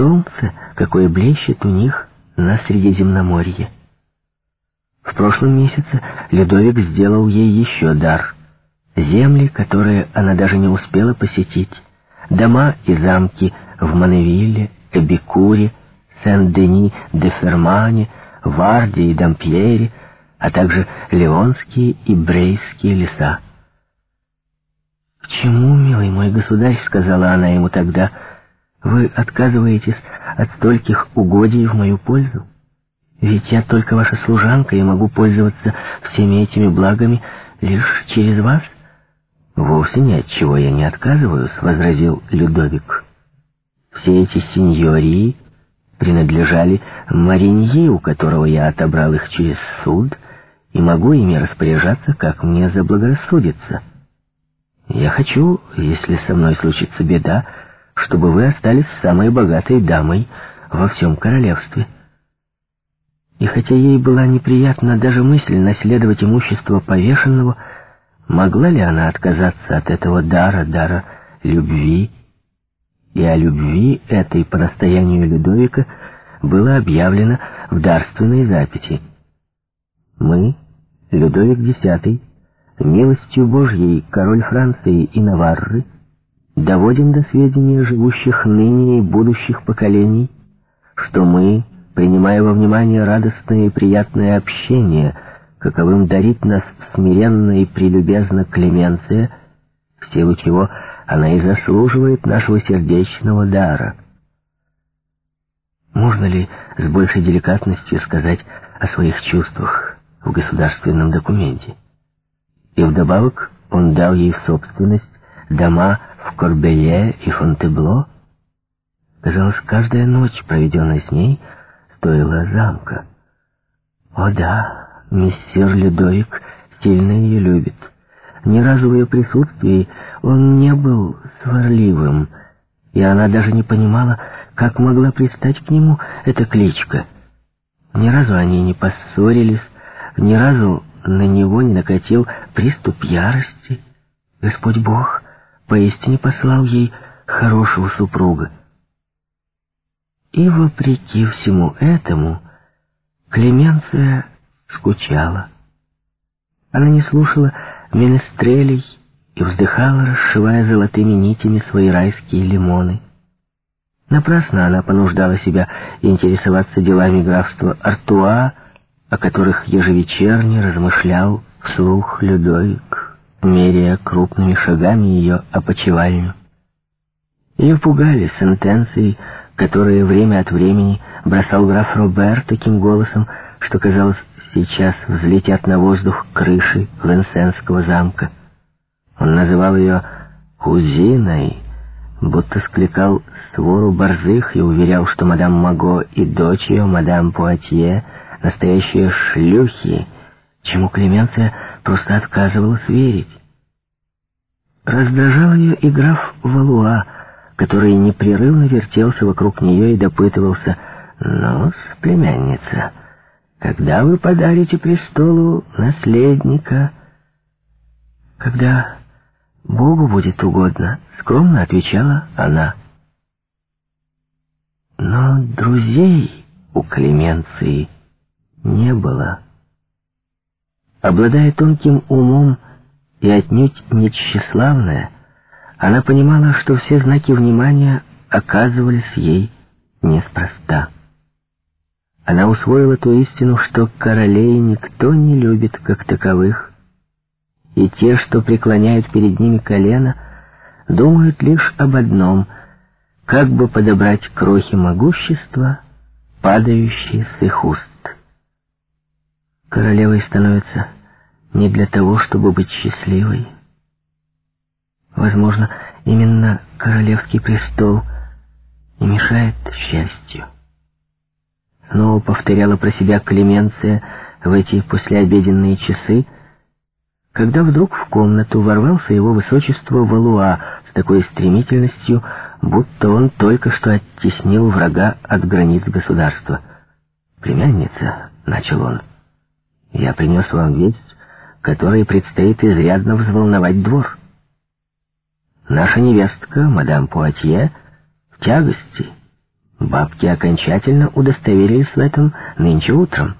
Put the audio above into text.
солнце, какое блещет у них на Средиземноморье. В прошлом месяце Людовик сделал ей еще дар. Земли, которые она даже не успела посетить, дома и замки в Маневилле, Эбикуре, Сен-Дени, де Фермане, Варде и Дампьере, а также Леонские и Брейские леса. «К чему, милый мой государь, — сказала она ему тогда, — вы отказываетесь от стольких угодий в мою пользу? Ведь я только ваша служанка и могу пользоваться всеми этими благами лишь через вас». «Вовсе ни от чего я не отказываюсь», — возразил Людовик. «Все эти сеньории принадлежали Мариньи, у которого я отобрал их через суд, и могу ими распоряжаться, как мне заблагорассудится. Я хочу, если со мной случится беда, чтобы вы остались самой богатой дамой во всем королевстве». И хотя ей была неприятна даже мысль наследовать имущество повешенного, могла ли она отказаться от этого дара, дара любви, и о любви этой по настоянию Людовика было объявлено в дарственной записи. Мы, Людовик X, милостью Божьей, король Франции и Наварры, доводим до сведения живущих ныне и будущих поколений, что мы, принимая во внимание радостное и приятное общение, каковым дарит нас смиренно и прелюбезно Клеменция, в силу чего она и заслуживает нашего сердечного дара. Можно ли с большей деликатностью сказать о своих чувствах в государственном документе? И вдобавок он дал ей в собственность дома в Корбелье и Фонтебло. Казалось, каждая ночь, проведенная с ней, стоила замка. О да, мессир Людовик сильно ее любит. Ни разу в ее присутствии он не был сварливым, и она даже не понимала, как могла пристать к нему эта кличка. Ни разу они не поссорились, ни разу на него не накатил приступ ярости. Господь Бог поистине послал ей хорошего супруга. И вопреки всему этому Клеменция скучала. Она не слушала менестрелей и вздыхала, расшивая золотыми нитями свои райские лимоны. Напрасно она понуждала себя интересоваться делами графства Артуа, о которых ежевечерне размышлял вслух Людовик, меряя крупными шагами ее опочивальню. Ее пугали сентенции, которые время от времени бросал граф Робер таким голосом, что, казалось, сейчас взлетят на воздух крыши Венсенского замка. Он называл ее «кузиной», будто скликал свору борзых и уверял, что мадам Маго и дочь ее, мадам Пуатье, настоящие шлюхи, чему Клеменция просто отказывалась верить. Раздражал ее и граф Валуа, который непрерывно вертелся вокруг нее и допытывался «Ну-с, племянница, когда вы подарите престолу наследника?» «Когда Богу будет угодно», — скромно отвечала она. Но друзей у Клеменции не было. Обладая тонким умом и отнюдь не тщеславная, она понимала, что все знаки внимания оказывались ей неспроста. Она усвоила ту истину, что королей никто не любит как таковых, и те, что преклоняют перед ними колено, думают лишь об одном — как бы подобрать крохи могущества, падающие с их уст. Королевой становится не для того, чтобы быть счастливой, Возможно, именно королевский престол и мешает счастью. Снова повторяла про себя Клеменция в эти послеобеденные часы, когда вдруг в комнату ворвался его высочество Валуа с такой стремительностью, будто он только что оттеснил врага от границ государства. «Племянница», — начал он, — «я принес вам весть, которой предстоит изрядно взволновать двор». Наша невестка, мадам Пуатье, в тягости. бабки окончательно удостоверились в этом нынче утром —